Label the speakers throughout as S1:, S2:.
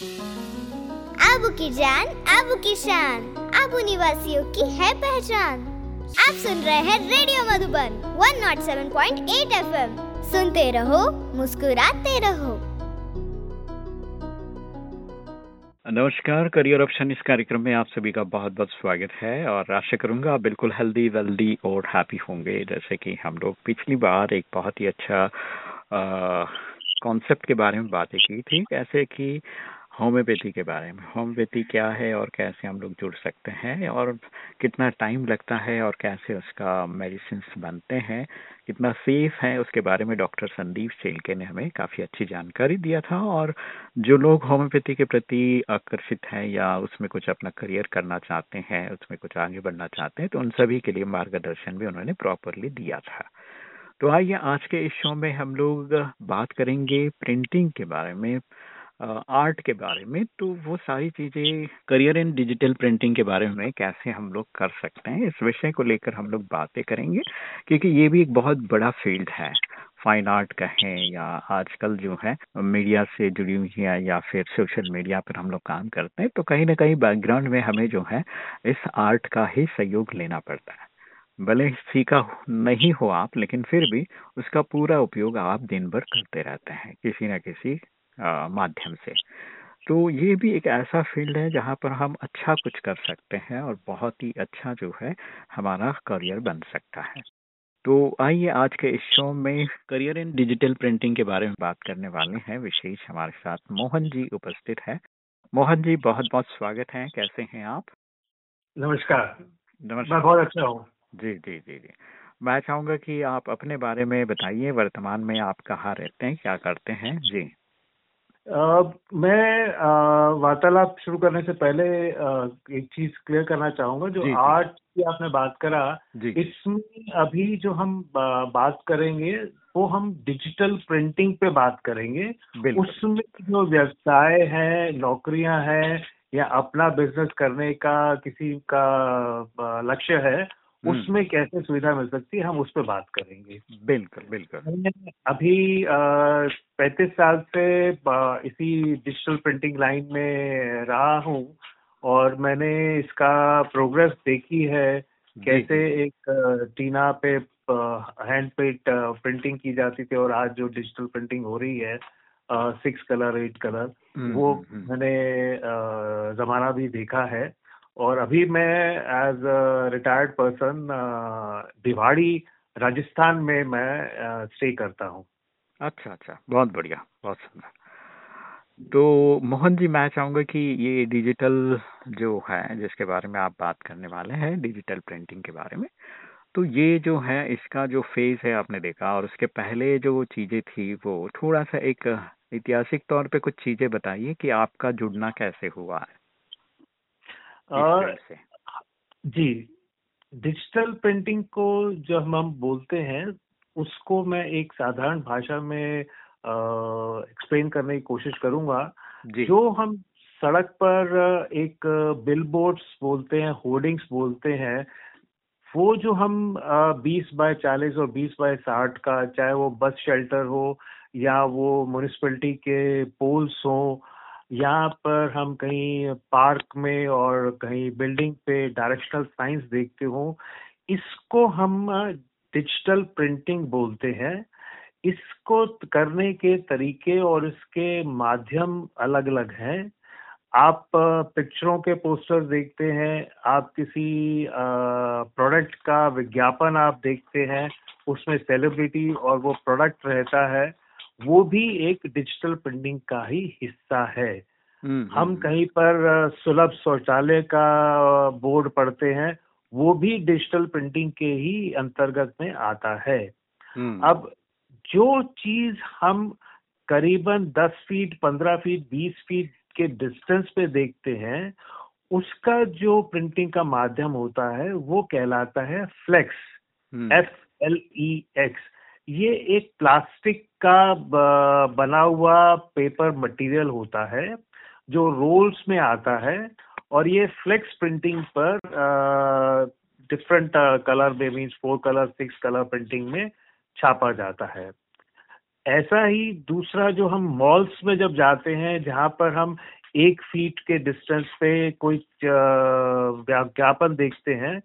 S1: आबू की जान आबू की शान। आबू निवासियों की है पहचान। आप सुन रहे हैं रेडियो मधुबन 107.8 एफएम सुनते रहो, मुस्कुराते रहो।
S2: नमस्कार, करियर ऑप्शन इस कार्यक्रम में आप सभी का बहुत बहुत स्वागत है और आशा करूँगा आप बिल्कुल हेल्दी वेल्दी और हैप्पी होंगे, जैसे कि हम लोग पिछली बार एक बहुत ही अच्छा कॉन्सेप्ट के बारे में बातें की थी ऐसे कि होम्योपैथी के बारे में। होम्योपैथी क्या है और कैसे हम लोग जुड़ सकते हैं और कितना टाइम लगता है और कैसे उसका मेडिसिन बनते हैं, कितना सेफ़ है, उसके बारे में डॉक्टर संदीप सेलके ने हमें काफ़ी अच्छी जानकारी दिया था और जो लोग होम्योपैथी के प्रति आकर्षित हैं या उसमें कुछ अपना करियर करना चाहते हैं, उसमें कुछ आगे बढ़ना चाहते हैं तो उन सभी के लिए मार्गदर्शन भी उन्होंने प्रॉपरली दिया था। तो आइए आज के इस शो में हम लोग बात करेंगे प्रिंटिंग के बारे में। आर्ट के बारे में तो वो सारी चीज़ें करियर इन डिजिटल प्रिंटिंग के बारे में कैसे हम लोग कर सकते हैं, इस विषय को लेकर हम लोग बातें करेंगे, क्योंकि ये भी एक बहुत बड़ा फ़ील्ड है। फाइन आर्ट कहें या आजकल जो है मीडिया से जुड़ी हुई है या फिर सोशल मीडिया पर हम लोग काम करते हैं तो कहीं ना कहीं बैकग्राउंड में हमें जो है, इस आर्ट का ही सहयोग लेना पड़ता है। भले सीखा नहीं हो आप, लेकिन फिर भी उसका पूरा उपयोग आप दिन भर करते रहते हैं, किसी न किसी माध्यम से। तो ये भी एक ऐसा फ़ील्ड है जहाँ पर हम अच्छा कुछ कर सकते हैं और बहुत ही अच्छा जो है हमारा करियर बन सकता है। तो आइए आज के इस शो में करियर इन डिजिटल प्रिंटिंग के बारे में बात करने वाले हैं। विशेष हमारे साथ मोहन जी उपस्थित है। मोहन जी बहुत बहुत स्वागत है। कैसे हैं आप?
S3: नमस्कार। नमस्कार। मैं बहुत अच्छा हूँ।
S2: जी जी जी जी। मैं चाहूँगा कि आप अपने बारे में बताइए वर्तमान में आप कहाँ रहते हैं क्या करते हैं? जी।
S3: Uh, मैं वार्तालाप शुरू करने से पहले uh, एक चीज़ क्लियर करना चाहूँगा जो आर्ट की आपने बात करा। इसमें अभी जो हम बात करेंगे वो हम डिजिटल प्रिंटिंग पे बात करेंगे। उसमें जो व्यवसाय है नौकरियाँ हैं या अपना बिज़नेस करने का किसी का लक्ष्य है। उसमें कैसे सुविधा मिल सकती है हम उस पर बात करेंगे।
S2: बिल्कुल बिल्कुल।
S3: अभी पैंतीस साल से इसी डिजिटल प्रिंटिंग लाइन में रहा हूँ और मैंने इसका प्रोग्रेस देखी है कैसे एक टीना पे हैंड पेट प्रिंटिंग की जाती थी और आज जो डिजिटल प्रिंटिंग हो रही है सिक्स कलर एट कलर वो हम्म, हम्म। मैंने जमाना भी देखा है। और अभी मैं as retired person Diwari, Rajasthan में मैं स्टे करता हूँ।
S2: अच्छा अच्छा। बहुत बढ़िया, बहुत सुंदर। तो मोहन जी, मैं चाहूँगा कि ये डिजिटल जो है, जिसके बारे में आप बात करने वाले हैं डिजिटल प्रिंटिंग के बारे में तो ये जो है, इसका जो फ़ेज़ है आपने देखा और उसके पहले जो चीज़ें थी, वो थोड़ा सा एक ऐतिहासिक तौर पे कुछ चीज़ें बताइए कि आपका जुड़ना कैसे हुआ है।
S3: और जी डिजिटल प्रिंटिंग को जो हम हम बोलते हैं उसको मैं एक साधारण भाषा में एक्सप्लेन करने की कोशिश करूँगा। जो। हम सड़क पर एक बिल बोर्ड्स बोलते हैं होर्डिंग्स बोलते हैं वो जो हम बीस बाय चालीस और बीस बाय साठ का चाहे वो बस शेल्टर हो या वो म्यूनिसपैलिटी के पोल्स हो यहाँ पर हम कहीं पार्क में और कहीं बिल्डिंग पे डायरेक्शनल साइंस देखते हो, इसको हम डिजिटल प्रिंटिंग बोलते हैं। इसको करने के तरीके और इसके माध्यम अलग अलग हैं। आप पिक्चरों के पोस्टर देखते हैं, आप किसी प्रोडक्ट का विज्ञापन आप देखते हैं, उसमें सेलिब्रिटी और वो प्रोडक्ट रहता है। वो भी एक डिजिटल प्रिंटिंग का ही हिस्सा है हम्म, हम हम्म। कहीं पर सुलभ शौचालय का बोर्ड पढ़ते हैं वो भी डिजिटल प्रिंटिंग के ही अंतर्गत में आता है हम्म। अब जो चीज़ हम करीबन 10 फीट 15 फीट 20 फीट के डिस्टेंस पे देखते हैं उसका जो प्रिंटिंग का माध्यम होता है वो कहलाता है flex F L E X ये एक प्लास्टिक का बना हुआ पेपर मटेरियल होता है, जो रोल्स में आता है, और ये फ्लेक्स प्रिंटिंग पर डिफरेंट कलर में means four colour six colour printing में छापा जाता है। ऐसा ही दूसरा जो हम मॉल्स में जब जाते हैं, जहाँ पर हम एक फीट के डिस्टेंस पे कोई विज्ञापन देखते हैं,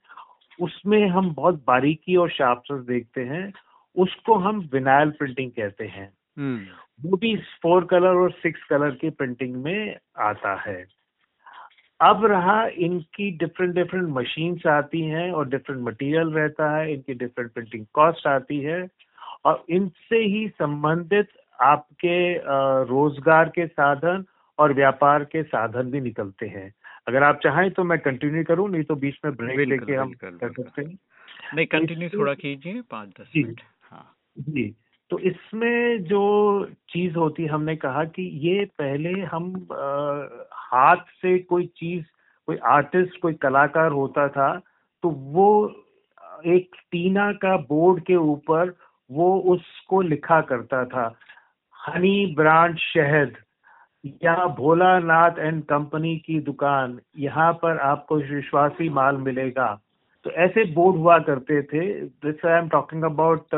S3: उसमें हम बहुत बारीकी और शार्पनेस देखते हैं उसको हम विनाइल प्रिंटिंग कहते हैं। हम्म। वो भी फोर कलर और सिक्स कलर की प्रिंटिंग में आता है। अब रहा इनकी डिफरेंट डिफरेंट मशीन्स आती हैं और डिफरेंट मटेरियल रहता है इनकी डिफरेंट प्रिंटिंग कॉस्ट आती है और इनसे ही संबंधित आपके रोज़गार के साधन और व्यापार के साधन भी निकलते हैं। अगर आप चाहें तो मैं कंटिन्यू करूँ नहीं तो बीच में ब्रेक लेके हम कर सकते हैं।
S2: नहीं कंटिन्यू थोड़ा कीजिए पाँच दस मिनट।
S3: जी। तो इसमें जो चीज़ होती हमने कहा कि ये पहले हम आ, हाथ से कोई चीज़ कोई आर्टिस्ट कोई कलाकार होता था तो वो एक टीना का बोर्ड के ऊपर वो उसको लिखा करता था हनी ब्रांड शहद या भोलानाथ एंड कंपनी की दुकान यहाँ पर आपको विश्वासी माल मिलेगा। तो ऐसे बोर्ड हुआ करते थे this I am talking about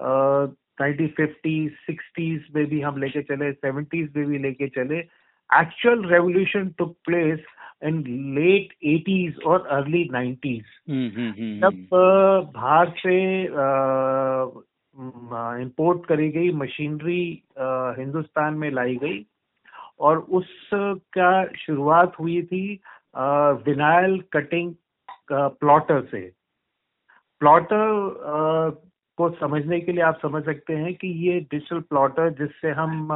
S3: nineteen fifty sixties में भी हम लेके चले सेवेंटीज में भी लेके चले। Actual revolution took place in late eighties और अर्ली नाइन्टीज जब बाहर से इंपोर्ट करी गई मशीनरी हिंदुस्तान में लाई गई और उसका शुरुआत हुई थी विनाइल कटिंग प्लॉटर से। प्लॉटर को समझने के लिए आप समझ सकते हैं कि ये डिजिटल प्लॉटर जिससे हम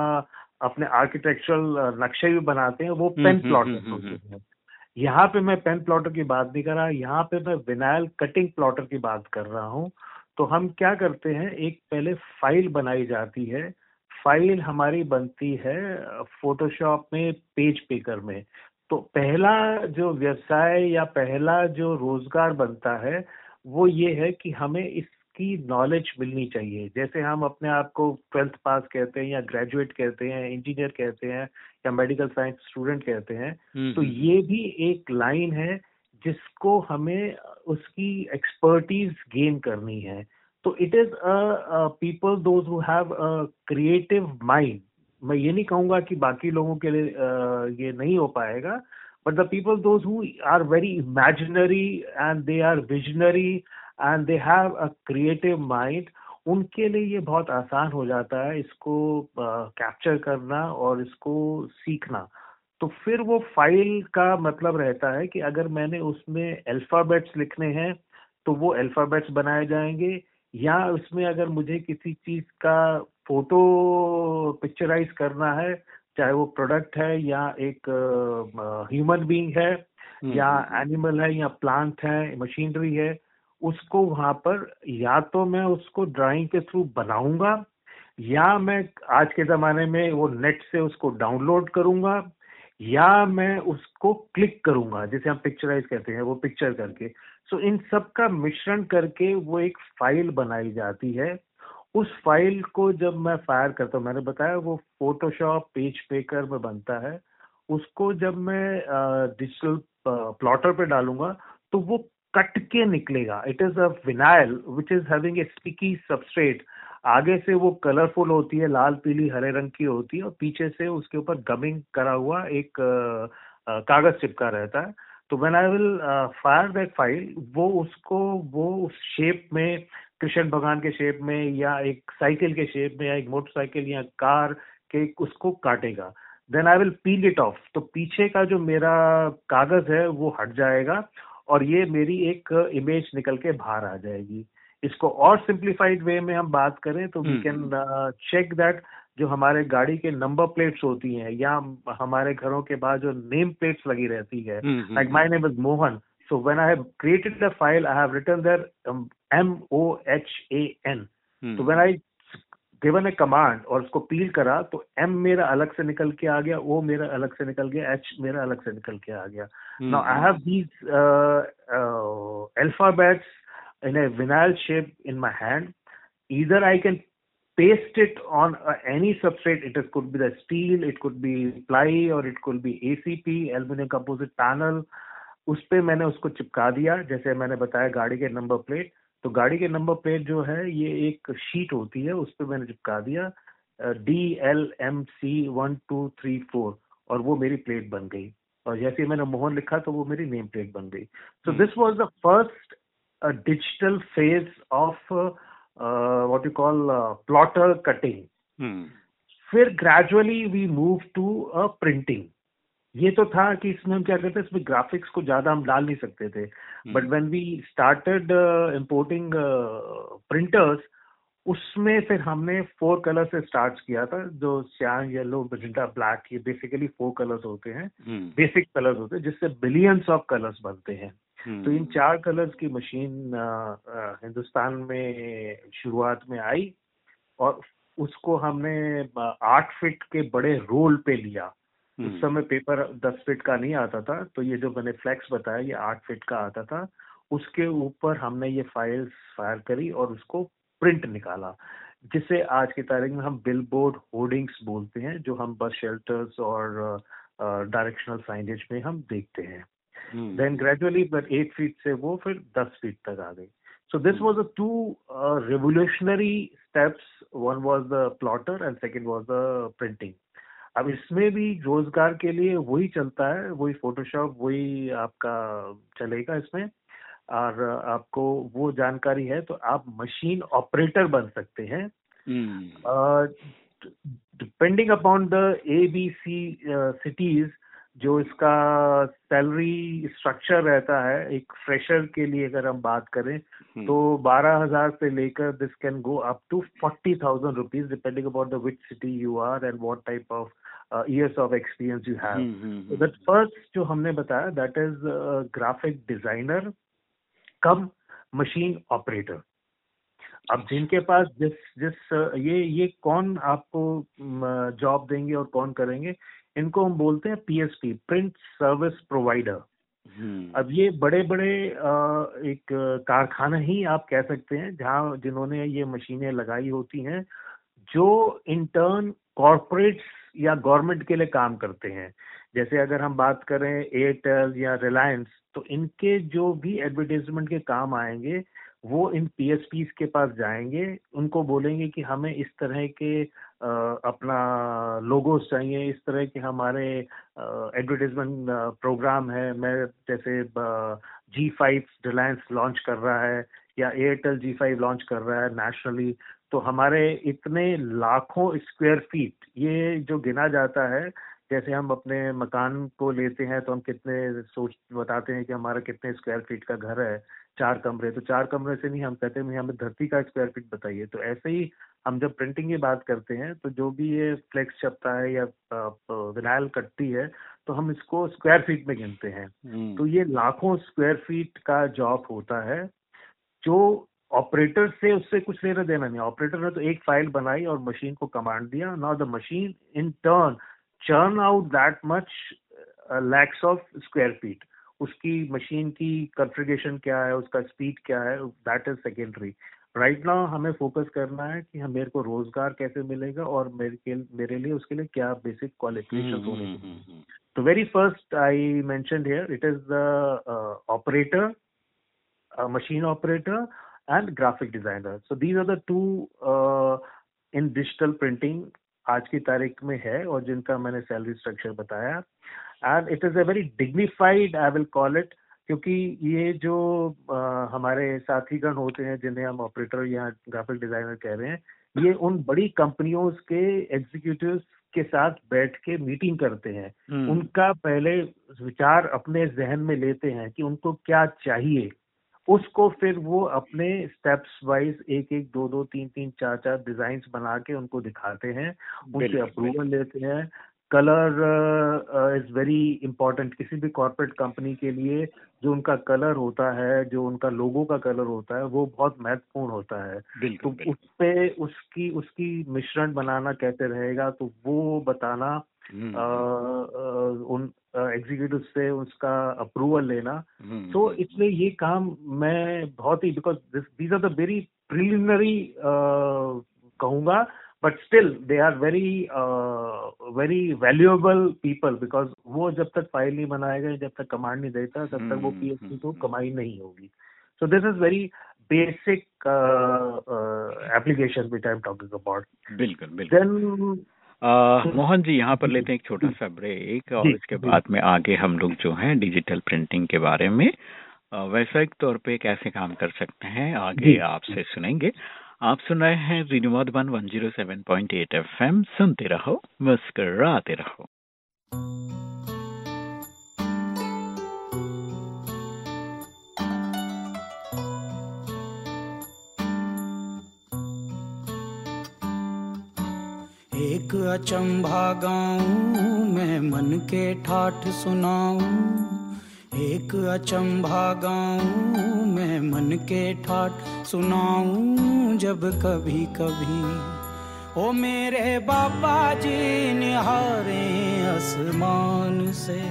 S3: अपने आर्किटेक्चरल नक्शे भी बनाते हैं वो पेन प्लॉटर होते हैं। यहाँ पे मैं पेन प्लॉटर की बात नहीं कर रहा यहाँ पे मैं विनाइल कटिंग प्लॉटर की बात कर रहा हूँ। तो हम क्या करते हैं एक पहले फ़ाइल बनाई जाती है। फ़ाइल हमारी बनती है फोटोशॉप में पेज पेकर में। तो पहला जो व्यवसाय या पहला जो रोज़गार बनता है वो ये है कि हमें इसकी नॉलेज मिलनी चाहिए। जैसे हम अपने आप को ट्वेल्थ पास कहते हैं या ग्रेजुएट कहते हैं इंजीनियर कहते हैं या मेडिकल साइंस स्टूडेंट कहते हैं हम्म, तो हम्म। ये भी एक लाइन है जिसको हमें उसकी एक्सपर्टीज गेन करनी है। तो it is people those who have a creative mind मैं ये नहीं कहूँगा कि बाकी लोगों के लिए uh, ये नहीं हो पाएगा but the people those who are very imaginary and they are visionary and they have a creative mind उनके लिए ये बहुत आसान हो जाता है इसको कैप्चर uh, करना और इसको सीखना तो फिर वो फ़ाइल का मतलब रहता है कि अगर मैंने उसमें अल्फाबेट्स लिखने हैं तो वो अल्फाबेट्स बनाए जाएँगे या उसमें अगर मुझे किसी चीज़ का फ़ोटो पिक्चराइज करना है चाहे वो प्रोडक्ट है या एक ह्यूमन uh, बीइंग है या एनिमल। है या प्लांट है मशीनरी है उसको वहाँ पर या तो मैं उसको ड्राइंग के थ्रू बनाऊँगा, या मैं आज के ज़माने में वो नेट से उसको डाउनलोड करूँगा, या मैं उसको क्लिक करूँगा, जैसे हम पिक्चराइज कहते हैं, वो पिक्चर करके। सो इन सब का मिश्रण करके वो एक फ़ाइल बनाई जाती है। उस फ़ाइल को जब मैं फायर करता हूँ, मैंने बताया वो फोटोशॉप पेज पेकर में बनता है। उसको जब मैं डिजिटल प्लॉटर पे डालूँगा तो वो कट के निकलेगा। It is a vinyl which is having a sticky substrate आगे से वो कलरफुल होती है, लाल, पीली, हरे रंग की होती है, और पीछे से उसके ऊपर गमिंग करा हुआ एक कागज़ चिपका रहता है। तो when I will fire that file वो उसको, वो उस शेप में, कृष्ण भगवान के शेप में, या एक साइकिल के शेप में, या एक मोटरसाइकिल या कार के उसको काटेगा। Then I will peel it off तो पीछे का जो मेरा कागज़ है, वो हट जाएगा और ये मेरी एक इमेज निकल के बाहर आ जाएगी। इसको और सिंप्लीफाइड वे में हम बात करें तो वी कैन चेक दैट जो हमारे गाड़ी के नंबर प्लेट्स होती हैं या हमारे घरों के बाद जो नेम प्लेट्स लगी रहती है like my name is Mohan so when I have created the file I have written there M O H A N तो when I given a command और उसको पील करा तो एम मेरा अलग से निकल के आ गया ओ मेरा अलग से निकल गया एच मेरा अलग से निकल के आ गया। Now I have these alphabets in a vinyl shape in my hand either I can paste it on any substrate it is could be the steel it could be ply और it could be A C P aluminium composite panel उस पर मैंने उसको चिपका दिया जैसे मैंने बताया गाड़ी के नंबर प्लेट तो गाड़ी के नंबर प्लेट जो है ये एक शीट होती है उस पर मैंने चिपका दिया D L M C one two three four और वो मेरी प्लेट बन गई। और जैसे मैंने मोहन लिखा तो वो मेरी नेम प्लेट बन गई। So this was the first digital phase of what you call plotter cutting फिर gradually we move to a printing ये तो था कि इसमें हम क्या करते इसमें ग्राफिक्स को ज़्यादा हम डाल नहीं सकते थे। But when we started importing printers उसमें फिर हमने फोर कलर से स्टार्ट किया था जो श्याम येलो मजिंटा ब्लैक ये बेसिकली फोर कलर्स होते हैं। बेसिक हम्म। कलर्स होते हैं जिससे बिलियंस ऑफ़ कलर्स बनते हैं। तो इन चार कलर्स की मशीन हिंदुस्तान में शुरुआत में आई और उसको हमने आठ फिट के बड़े रोल पे लिया। उस हम्म। समय पेपर दस फीट का नहीं आता था तो ये जो मैंने फ्लैक्स बताया ये आठ फीट का आता था उसके ऊपर हमने ये फाइल्स फायर करी और उसको प्रिंट निकाला जिसे आज की तारीख में हम बिल बोर्ड होर्डिंग्स बोलते हैं जो हम बस शेल्टर्स और डायरेक्शनल साइनेज में हम देखते हैं। देन ग्रेजुअली एट फीट से वो फिर दस फीट तक आ गई। So this was a two revolutionary steps one was the plotter and second was the printing अब इसमें भी रोज़गार के लिए वही चलता है वही फोटोशॉप वही आपका चलेगा इसमें। और आपको वो जानकारी है तो आप मशीन ऑपरेटर बन सकते हैं। Depending upon the A B C cities जो इसका सैलरी स्ट्रक्चर रहता है एक फ्रेशर के लिए अगर हम बात करें हम्म। तो बारह हज़ार से लेकर this can go up to forty thousand rupees depending upon the which city you are and what type of years of experience you have that first जो हमने बताया that is graphic designer cum machine operator अब जिनके पास जिस जिस ये ये कौन आपको जॉब देंगे और कौन करेंगे इनको हम बोलते हैं पीएसपी प्रिंट सर्विस प्रोवाइडर अब ये बड़े बड़े एक कारखाना ही आप कह सकते हैं जहाँ जिन्होंने ये मशीनें लगाई होती हैं जो इंटर्न कॉरपोरेट्स या गवर्नमेंट के लिए काम करते हैं। जैसे अगर हम बात करें एयरटेल या रिलायंस तो इनके जो भी एडवर्टीजमेंट के काम आएँगे वो इन पीएसपीस के पास जाएँगे। उनको बोलेंगे कि हमें इस तरह के आ, अपना लोगोस चाहिए इस तरह के हमारे एडवर्टीजमेंट प्रोग्राम है। मैं जैसे जी फाइव रिलायंस लॉन्च कर रहा है या एयरटेल जी फाइव लॉन्च कर रहा है नेशनली तो हमारे इतने लाखों स्क्वायर फीट ये जो गिना जाता है जैसे हम अपने मकान को लेते हैं तो हम कितने सोच बताते हैं कि हमारा कितने स्क्वायर फीट का घर है चार कमरे तो चार कमरे से नहीं हम कहते हैं हमें धरती का स्क्वायर फीट बताइए तो ऐसे ही हम जब प्रिंटिंग की बात करते हैं तो जो भी ये फ्लेक्स छपता है या विनाइल कटती है तो हम इसको स्क्वायर फीट में गिनते हैं हम्म। तो ये लाखों स्क्वायर फीट का जॉब होता है जो ऑपरेटर से उससे कुछ लेना देना नहीं। ऑपरेटर ने तो एक फ़ाइल बनाई और मशीन को कमांड दिया। Now the machine in turn churn out that much lakhs of square feet उसकी मशीन की कन्फिगेशन क्या है उसका स्पीड क्या है that is secondary right now हमें फोकस करना है कि हम मेरे को रोज़गार कैसे मिलेगा और मेरे के मेरे लिए उसके लिए क्या बेसिक क्वालिफिकेशन होने तो very first I mention here it is the operator machine operator and graphic designer. So these are the two uh, in digital printing आज की तारीख में है और जिनका मैंने सैलरी स्ट्रक्चर बताया and it is a very dignified I will call it क्योंकि ये जो आ, हमारे साथीगण होते हैं जिन्हें हम ऑपरेटर या ग्राफिक डिज़ाइनर कह रहे हैं ये उन बड़ी कंपनियों के एग्जीक्यूटिव के साथ बैठ के मीटिंग करते हैं hmm. उनका पहले विचार अपने जहन में लेते हैं कि उनको क्या चाहिए उसको फिर वो अपने स्टेप्स वाइज एक एक दो दो तीन तीन चार चार डिज़ाइन बना के उनको दिखाते हैं उनसे अप्रूवल लेते हैं। कलर इज़ वेरी इंपॉर्टेंट किसी भी कॉर्पोरेट कंपनी के लिए जो उनका कलर होता है जो उनका लोगो का कलर होता है वो बहुत महत्वपूर्ण होता है। तो उस पे उसकी उसकी मिश्रण बनाना कैसे रहेगा तो वो बताना। उन एग्जीक्यूटिव से उसका अप्रूवल लेना। हम्म, तो इसलिए ये काम मैं बहुत ही because these are the very preliminary कहूँगा but still they are very very valuable people because वो जब तक फ़ाइल नहीं बनाएगा जब तक कमांड नहीं देता तब तक वो पीएचडी तो कमाई नहीं होगी। So this is very basic application which I am talking about
S2: बिल्कुल बिल्कुल। मोहन जी यहाँ पर लेते हैं एक छोटा सा ब्रेक और इसके बाद में आगे हम लोग जो है डिजिटल प्रिंटिंग के बारे में वैश्विक तौर पे कैसे काम कर सकते हैं आगे आपसे सुनेंगे। आप सुन रहे हैं one zero seven radio Madhuban 107.8 FM सुनते रहो मुस्कराते रहो।
S4: एक अचंभा गाऊं, मैं मन के ठाठ सुनाऊं। एक अचंभा गाऊं, मैं मन के ठाठ सुनाऊं। जब कभी कभी ओ मेरे बाबा जी निहारे आसमान से।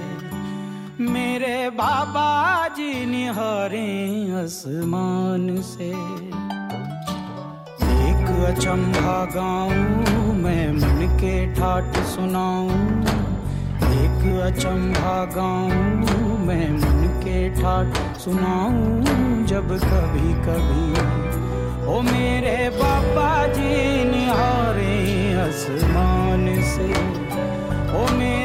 S4: मेरे बाबा जी निहारे आसमान से। अचंभा गाऊं, मैं मन के ठाट सुनाऊं। एक अचंभा गाऊं, मैं मन के ठाट सुनाऊं। जब कभी कभी, ओ मेरे बाबा जी निहारे आसमान से, ओ मेरे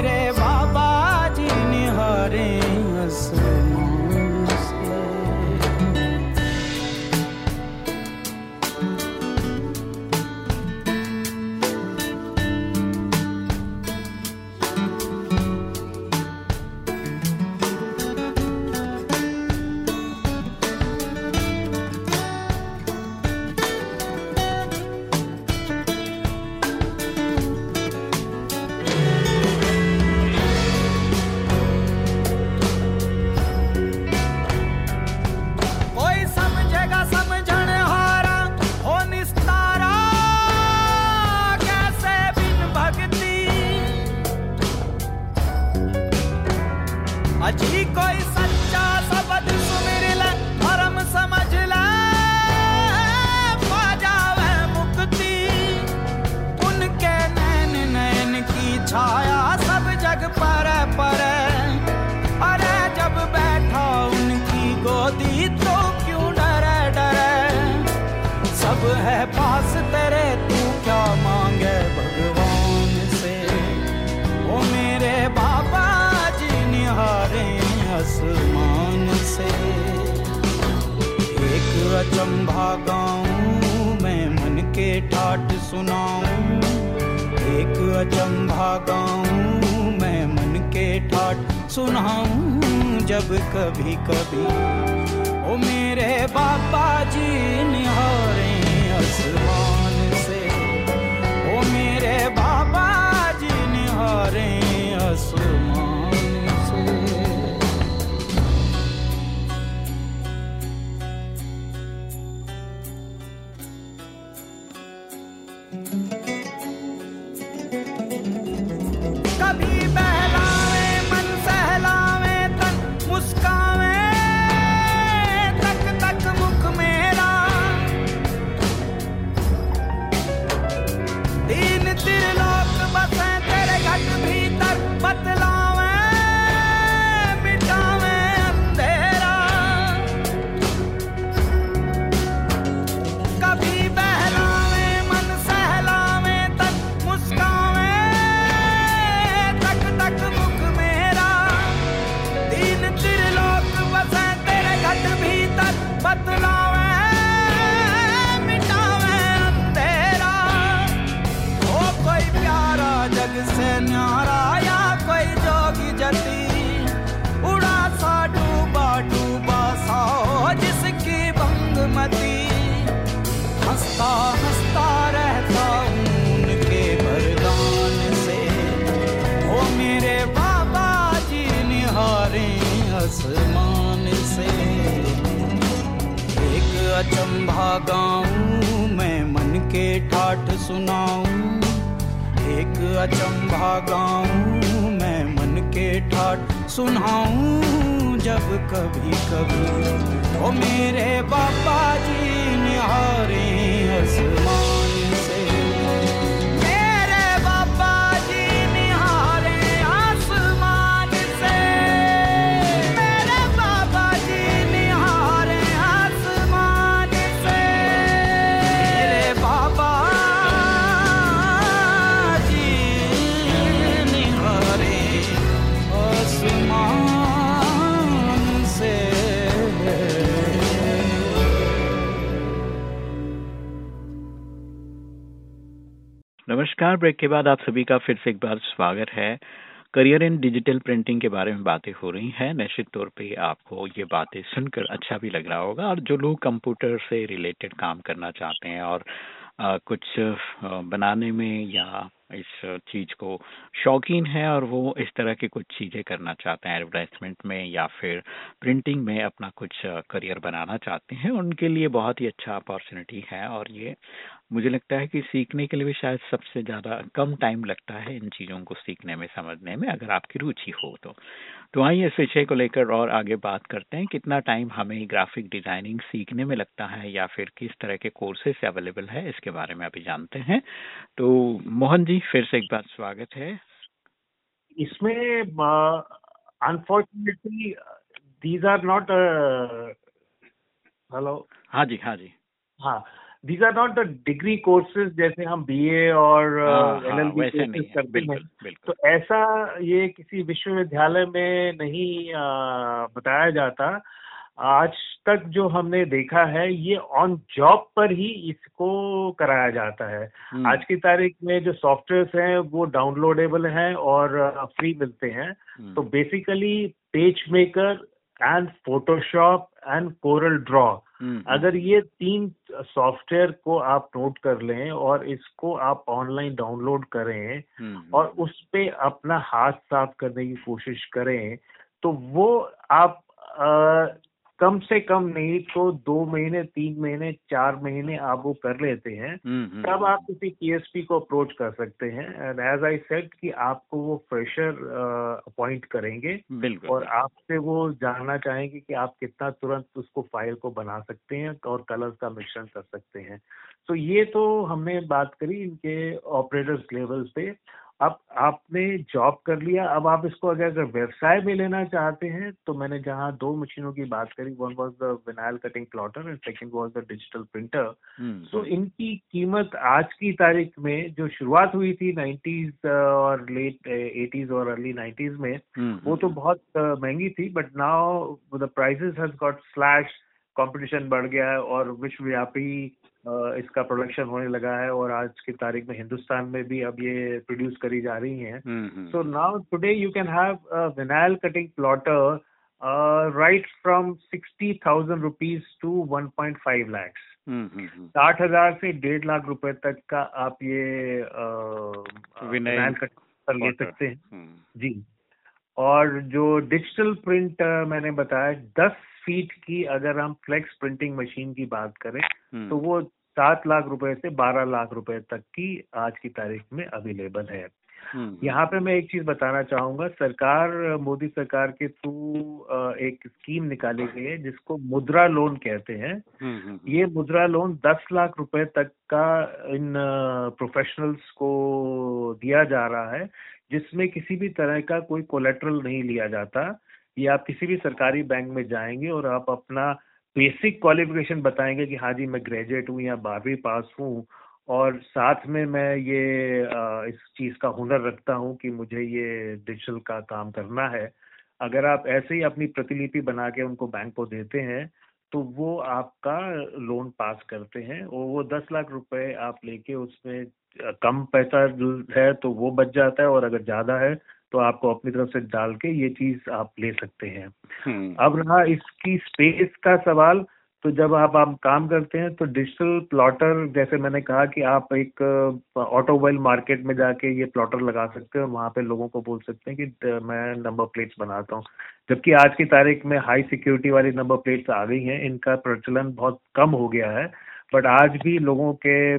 S4: सुनाऊं, एक अचंभा गाऊं, मैं मन के ठाट सुनाऊं, जब कभी कभी ओ मेरे बाबा जी, निहारे आसमान से। ओ मेरे बाबा जी, निहारे आसमान
S2: ब्रेक के बाद आप सभी का फिर से एक बार स्वागत है। करियर इन डिजिटल प्रिंटिंग के बारे में बातें हो रही हैं। निश्चित तौर पे आपको ये बातें सुनकर अच्छा भी लग रहा होगा। और जो लोग कंप्यूटर से रिलेटेड काम करना चाहते हैं और आ, कुछ बनाने में या इस चीज़ को शौकीन है और वो इस तरह की कुछ चीज़ें करना चाहते हैं एडवर्टाइजमेंट में या फिर प्रिंटिंग में अपना कुछ करियर बनाना चाहते हैं उनके लिए बहुत ही अच्छा अपॉर्चुनिटी है। और ये मुझे लगता है कि सीखने के लिए भी शायद सबसे ज़्यादा कम टाइम लगता है इन चीज़ों को सीखने में समझने में अगर आपकी रुचि हो तो। तो आइए इस विषय को लेकर और आगे बात करते हैं कितना टाइम हमें ग्राफिक डिज़ाइनिंग सीखने में लगता है या फिर किस तरह के कोर्सेस अवेलेबल है इसके बारे में अभी जानते हैं। तो मोहन जी फिर से एक बार स्वागत है।
S3: इसमें unfortunately these are not hello
S2: हाँ जी हाँ जी।
S3: हाँ these are not the degree courses जैसे हम बीए और एल एल बी करते हैं। तो ऐसा ये किसी विश्वविद्यालय में नहीं uh, बताया जाता। आज तक जो हमने देखा है ये ऑन जॉब पर ही इसको कराया जाता है। हम्म। आज की तारीख में जो सॉफ्टवेयर हैं वो डाउनलोडेबल हैं और फ्री uh, मिलते हैं। हम्म। तो basically PageMaker and Photoshop and CorelDRAW अगर ये तीन सॉफ्टवेयर को आप नोट कर लें और इसको आप ऑनलाइन डाउनलोड करें हम्म। और उस पे अपना हाथ साफ़ करने की कोशिश करें तो वो आप कम से कम नहीं तो दो महीने तीन महीने चार महीने आप वो कर लेते हैं। हम्म, हम्म, तब आप किसी पीएसपी को अप्रोच कर सकते हैं। एंड एज आई सेड कि आपको वो फ्रेशर अपॉइंट uh, करेंगे। और आपसे वो जानना चाहेंगे कि आप कितना तुरंत उसको फ़ाइल को बना सकते हैं और कलर्स का मिश्रण कर सकते हैं। तो ये तो हमने बात करी इनके ऑपरेटर्स लेवल पे। अब आपने जॉब कर लिया अब आप इसको अगर अगर व्यवसाय में लेना चाहते हैं तो मैंने जहाँ दो मशीनों की बात करी one was the vinyl cutting plotter and second was the digital printer तो इनकी कीमत आज की तारीख में जो शुरुआत हुई थी नाइन्टीज और लेट एटीज और अर्ली नाइन्टीज में हम्म, वो तो हम्म। बहुत महँगी थी but now the prices has got slash competition बढ़ गया है और विश्वव्यापी इसका प्रोडक्शन होने लगा है और आज की तारीख में हिंदुस्तान में भी अब ये प्रोड्यूस करी जा रही हैं। So now today you can have vinyl cutting plotter right from sixty thousand rupees to one point five lakhs साठ हज़ार से डेढ़ लाख रुपए तक का आप ये विनाइल कटिंग ले सकते हैं। हम्म। जी। और जो डिजिटल प्रिंट मैंने बताया दस फीट की अगर हम फ्लेक्स प्रिंटिंग मशीन की बात करें हम्म। तो वो सात लाख रुपए से बारह लाख रुपए तक की आज की तारीख में अवेलेबल है हम्म। यहाँ पे मैं एक चीज़ बताना चाहूँगा सरकार मोदी सरकार के थ्रू एक स्कीम निकाली गई है जिसको मुद्रा लोन कहते हैं हम्म, ये मुद्रा लोन दस लाख रुपए तक का इन प्रोफेशनल्स को दिया जा रहा है जिसमें किसी भी तरह का कोई कोलेट्रल नहीं लिया जाता ये आप किसी भी सरकारी बैंक में जाएँगे और आप अपना बेसिक क्वालिफिकेशन बताएँगे कि हाँ जी, मैं ग्रेजुएट हूँ या बारहवीं पास हूँ और साथ में मैं ये इस चीज़ का हुनर रखता हूँ कि मुझे ये डिजिटल का काम करना है। अगर आप ऐसे ही अपनी प्रतिलिपि बना के उनको बैंक को देते हैं तो वो आपका लोन पास करते हैं और वो दस लाख रुपए आप लेके उसमें कम पैसा है तो वो बच जाता है और अगर ज़्यादा है तो आपको अपनी तरफ़ से डाल के ये चीज़ आप ले सकते हैं। हम्म। अब रहा इसकी स्पेस का सवाल तो जब आप आप काम करते हैं तो डिजिटल प्लॉटर जैसे मैंने कहा कि आप एक ऑटोमोबाइल मार्केट में जाके ये प्लॉटर लगा सकते हैं और वहाँ पे लोगों को बोल सकते हैं कि मैं नंबर प्लेट्स बनाता हूँ। जबकि आज की तारीख में हाई सिक्योरिटी वाली नंबर प्लेट्स आ गई हैं इनका प्रचलन बहुत कम हो गया है। बट आज भी लोगों के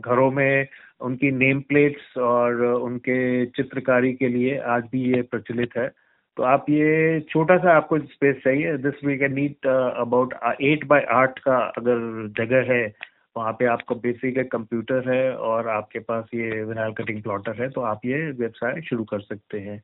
S3: घरों में उनकी नेम प्लेट्स और उनके चित्रकारी के लिए आज भी ये प्रचलित है। तो आप ये छोटा सा आपको स्पेस चाहिए। This we can need about eight by आठ का अगर जगह है, वहाँ पे आपका बेसिक एक कंप्यूटर है और आपके पास ये विनाइल कटिंग प्लॉटर है तो आप ये व्यवसाय शुरू कर सकते हैं।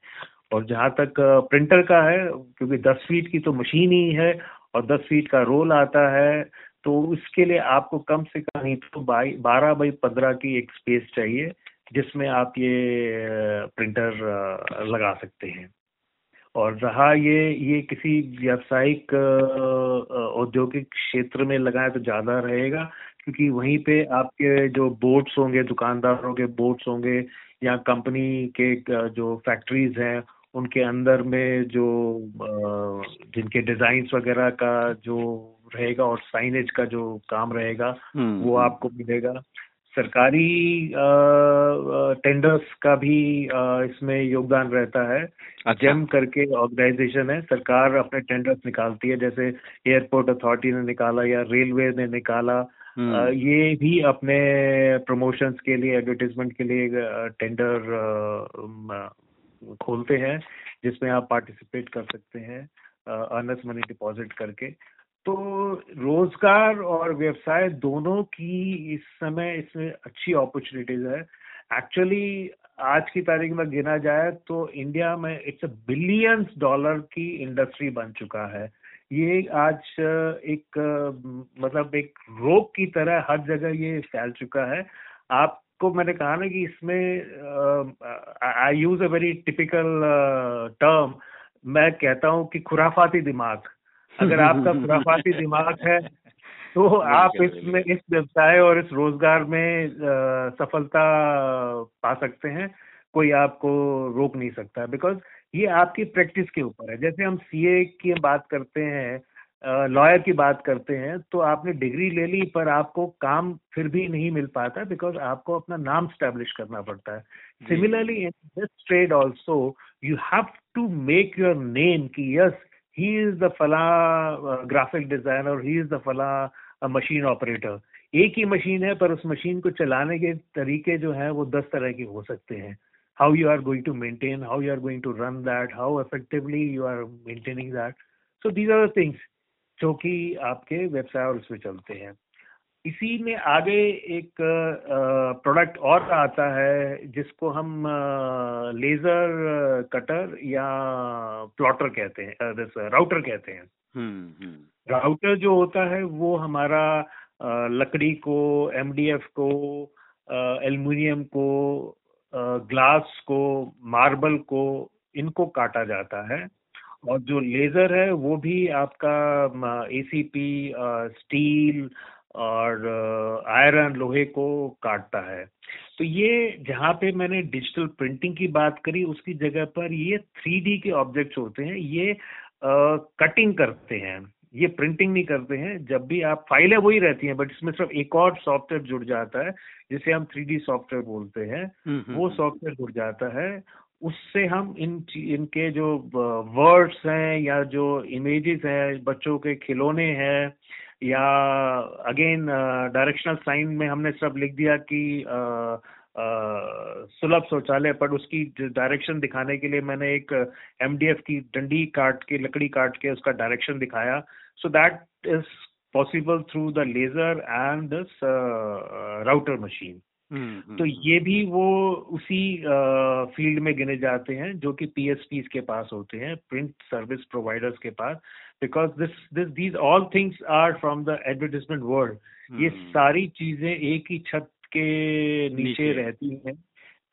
S3: और जहाँ तक प्रिंटर का है, क्योंकि दस फीट की तो मशीन ही है और दस फीट का रोल आता है तो उसके लिए आपको कम से कम नहीं तो बाई, बारह बाई पंद्रह की एक स्पेस चाहिए, जिसमें आप ये प्रिंटर लगा सकते हैं। और रहा ये ये किसी व्यावसायिक औद्योगिक क्षेत्र में लगाए तो ज़्यादा रहेगा, क्योंकि वहीं पे आपके जो बोर्ड्स होंगे, दुकानदारों के बोर्ड्स होंगे, या कंपनी के जो फैक्ट्रीज हैं, उनके अंदर में जो जिनके डिजाइन्स वगैरह का जो रहेगा और साइनेज का जो काम रहेगा हम्म, वो हम्म। आपको मिलेगा सरकारी टेंडर्स का भी इसमें योगदान रहता है अच्छा। जेम करके ऑर्गेनाइजेशन है सरकार अपने टेंडर्स निकालती है जैसे एयरपोर्ट अथॉरिटी ने निकाला या रेलवे ने निकाला हम्म। ये भी अपने प्रमोशंस के लिए एडवर्टीजमेंट के लिए टेंडर खोलते हैं जिसमें आप पार्टिसिपेट कर सकते हैं अर्नस मनी डिपॉजिट करके तो रोज़गार और व्यवसाय दोनों की इस समय इसमें अच्छी अपॉर्चुनिटीज़ है। एक्चुअली आज की तारीख में गिना जाए तो इंडिया में इट्स बिलियंस डॉलर की इंडस्ट्री बन चुका है। ये आज एक मतलब एक रोग की तरह हर जगह ये फैल चुका है। आपको मैंने कहा ना कि इसमें I use a very typical term मैं कहता हूँ कि खुराफाती दिमाग। अगर आपका खुराफाती दिमाग है तो आप इसमें इस व्यवसाय और इस रोज़गार में सफलता पा सकते हैं। कोई आपको रोक नहीं सकता। बिकॉज़ ये आपकी प्रैक्टिस के ऊपर है। जैसे हम सीए की बात करते हैं लॉयर की बात करते हैं तो आपने डिग्री ले ली पर आपको काम फिर भी नहीं मिल पाता बिकॉज़ आपको अपना नाम स्टैब्लिश करना पड़ता है। Similarly in this trade also you have to make your name कि यस ही इज़ द फला graphic designer he is the फला मशीन ऑपरेटर एक ही मशीन है, पर उस मशीन को चलाने के तरीके जो है, वो दस तरह के हो सकते हैं। How you are going to maintain how you are going to run that how effectively you are maintaining that so these are things जो कि आपके व्यवसाय और उसमें चलते हैं। इसी में आगे एक प्रोडक्ट और आता है जिसको हम लेजर कटर या प्लॉटर कहते हैं राउटर कहते हैं हम्म, हम्म। राउटर जो होता है वो हमारा लकड़ी को एमडीएफ को एल्युमिनियम को ग्लास को मार्बल को इनको काटा जाता है और जो लेजर है वो भी आपका एसीपी स्टील और आयरन लोहे को काटता है। तो ये जहाँ पे मैंने डिजिटल प्रिंटिंग की बात करी उसकी जगह पर ये थ्री के ऑब्जेक्ट्स होते हैं ये कटिंग करते हैं। ये प्रिंटिंग नहीं करते हैं जब भी आप फाइलें वही रहती हैं बट इसमें सिर्फ़ एक और सॉफ्टवेयर जुड़ जाता है जिसे हम थ्री सॉफ्टवेयर बोलते हैं। हम्म, हम्म, वो सॉफ्टवेयर हम्म। जुड़ जाता है। उससे हम इन इनके जो वर्ड्स हैं या जो इमेजेस हैं बच्चों के खिलौने हैं या अगेन डायरेक्शनल साइन में हमने सब लिख दिया कि सुलभ शौचालय पर उसकी डायरेक्शन दिखाने के लिए मैंने एक एमडीएफ की डंडी काट के लकड़ी काट के उसका डायरेक्शन दिखाया। So that is possible through the laser and this router machine तो ये भी वो उसी फ़ील्ड uh, में गिने जाते हैं जो कि पीएसपी के पास होते हैं प्रिंट सर्विस प्रोवाइडर्स के पास। Because this this these all things are from the advertisement world ये hmm. सारी चीज़ें एक ही छत के नीचे, नीचे। रहती हैं।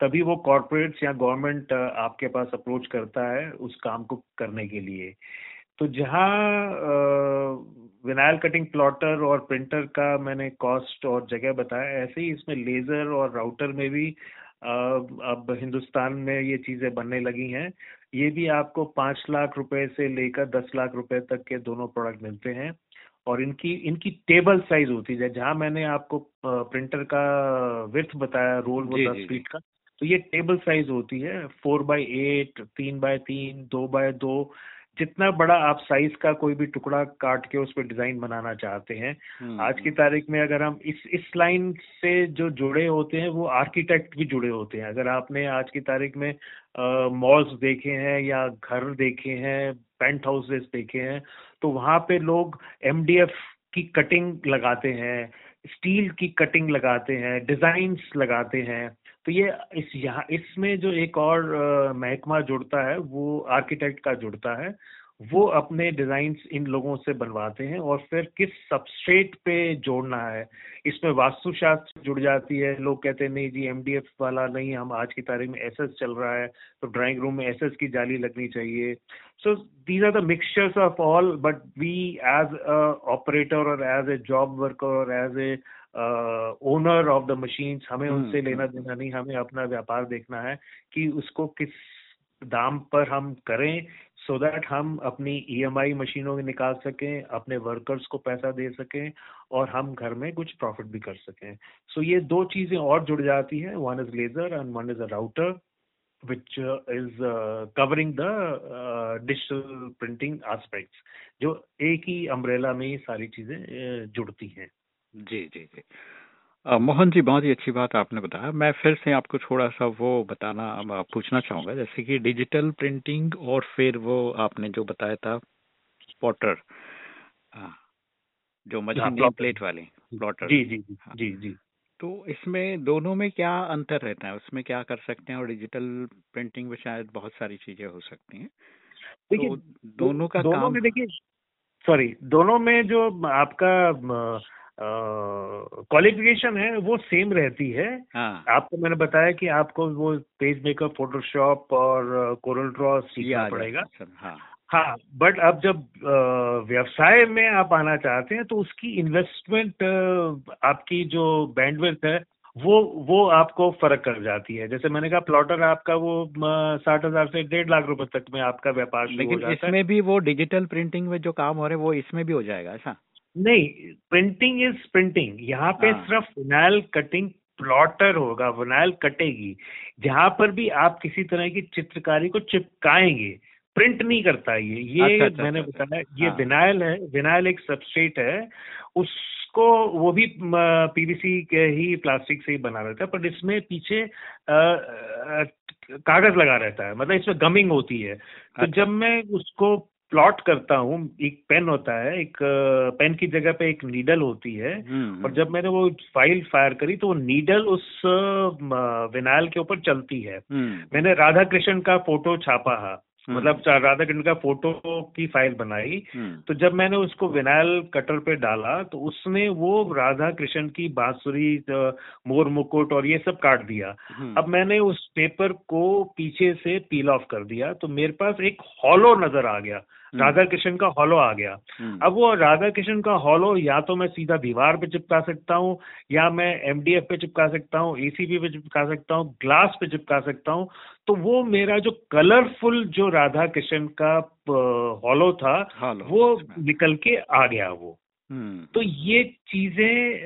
S3: तभी वो कॉरपोरेट्स या गवर्नमेंट आपके पास अप्रोच करता है उस काम को करने के लिए। तो जहाँ विनाइल कटिंग प्लॉटर और प्रिंटर का मैंने कॉस्ट और जगह बताया ऐसे ही इसमें लेजर और राउटर में भी अब हिंदुस्तान में ये चीज़ें बनने लगी हैं। ये भी आपको पाँच लाख रुपए से लेकर दस लाख रुपए तक के दोनों प्रोडक्ट मिलते हैं और इनकी इनकी टेबल साइज़ होती है। जहाँ मैंने आपको प्रिंटर का विर्थ बताया रोल वो दस फीट का तो ये टेबल साइज़ होती है। फोर बाय एट तीन बाय तीन दो बाय दो जितना बड़ा आप साइज़ का कोई भी टुकड़ा काट के उस पर डिज़ाइन बनाना चाहते हैं हम्म, आज की हम्म। तारीख में अगर हम इस इस लाइन से जो जुड़े होते हैं वो आर्किटेक्ट भी जुड़े होते हैं अगर आपने आज की तारीख में मॉल्स देखे हैं या घर देखे हैं पेंट हाउसेस देखे हैं तो वहाँ पे लोग एमडीएफ की कटिंग लगाते हैं स्टील की कटिंग लगाते हैं डिज़ाइन लगाते हैं। तो ये इस यहाँ, इसमें जो एक और महकमा जुड़ता है, वो आर्किटेक्ट का जुड़ता है। वो अपने डिज़ाइन इन लोगों से बनवाते हैं और फिर किस सबस्ट्रेट पे जोड़ना है। इसमें वास्तुशास्त्र जुड़ जाती है। लोग कहते हैं नहीं जी एमडीएफ वाला नहीं हम आज की तारीख में एसएस चल रहा है तो ड्राइंग रूम में एसएस की जाली लगनी चाहिए। So these are the mixtures of all but we as a operator और एज ए जॉब वर्कर और as a owner of the machines हमें हम्म, उनसे लेना हम्म। देना नहीं हमें अपना व्यापार देखना है कि उसको किस दाम पर हम करें सो so दैट हम अपनी ईएमआई e मशीनों में निकाल सकें अपने वर्कर्स को पैसा दे सकें और हम घर में कुछ प्रॉफिट भी कर सकें। सो so ये दो चीज़ें और जुड़ जाती हैं। One is laser and one is a router which uh, is uh, covering the uh, printing aspects जो एक ही अम्ब्रेला में सारी चीज़ें जुड़ती हैं।
S2: जी जी जी। मोहन जी बहुत ही अच्छी बात आपने बताया। मैं फिर से आपको थोड़ा सा वो बताना पूछना चाहूँगा। जैसे कि डिजिटल प्रिंटिंग और फिर वो आपने जो बताया था पॉटर जो मशीन प्लेट वाली प्लॉटर।
S3: जी जी जी हाँ। जी जी।
S2: तो इसमें दोनों में क्या अंतर रहता है? उसमें क्या कर सकते हैं और डिजिटल प्रिंटिंग में शायद बहुत सारी चीज़ें हो सकती हैं।
S3: तो दोनों का दोनों में देखिए सॉरी दोनों में जो आपका क्वालिफिकेशन है वो सेम रहती है। हाँ. आपको मैंने बताया कि आपको वो पेज मेकर फोटोशॉप और कोरल ड्रॉ सीखना पड़ेगा। हाँ। हाँ बट अब जब व्यवसाय में आप आना चाहते हैं तो उसकी इन्वेस्टमेंट आपकी जो बैंडविड्थ है वो वो आपको फ़र्क कर जाती है। जैसे मैंने कहा प्लॉटर आपका वो साठ हज़ार से डेढ़ लाख रुपए तक में आपका व्यापार
S2: लेकिन इसमें भी वो डिजिटल प्रिंटिंग में जो काम हो रहे हैं वो इसमें भी हो जाएगा ऐसा?
S3: नहीं प्रिंटिंग इज़ प्रिंटिंग यहाँ पे हाँ. सिर्फ़ फिनाइल कटिंग प्लॉटर होगा फिनाइल कटेगी जहाँ पर भी आप किसी तरह की चित्रकारी को चिपकाएँगे प्रिंट नहीं करता ये ये अच्छा, अच्छा, मैंने अच्छा, बताया ये हाँ. विनाइल है विनाइल एक सबस्ट्रेट है उसको वो भी पीवीसी के ही प्लास्टिक से ही बना रहता है पर इसमें पीछे कागज़ लगा रहता है मतलब इसमें गमिंग होती है तो अच्छा। जब मैं उसको प्लॉट करता हूँ एक पेन होता है एक पेन की जगह पे एक नीडल होती है हम्म, और जब हम्म। मैंने वो फ़ाइल फायर करी तो वो नीडल उस विनाइल के ऊपर चलती है हम्म। मैंने राधा कृष्ण का फ़ोटो छापा है मतलब राधा कृष्ण का फ़ोटो की फ़ाइल बनाई तो जब मैंने उसको विनाइल कटर पे डाला तो उसने वो राधा कृष्ण की बांसुरी मोर मुकुट और ये सब काट दिया अब मैंने उस पेपर को पीछे से पील ऑफ़ कर दिया तो मेरे पास एक हॉलो नज़र आ गया हम्म। राधा कृष्ण का हॉलो आ गया। हम्म। अब वो राधा कृष्ण का हॉलो या तो मैं सीधा दीवार पे चिपका सकता हूँ या मैं एमडीएफ पे चिपका सकता हूँ एसीबी पे चिपका सकता हूँ ग्लास पे चिपका सकता हूँ तो वो मेरा जो कलरफुल जो राधा कृष्ण का हॉलो था वो निकल के आ गया वो। हम्म। तो ये चीज़ें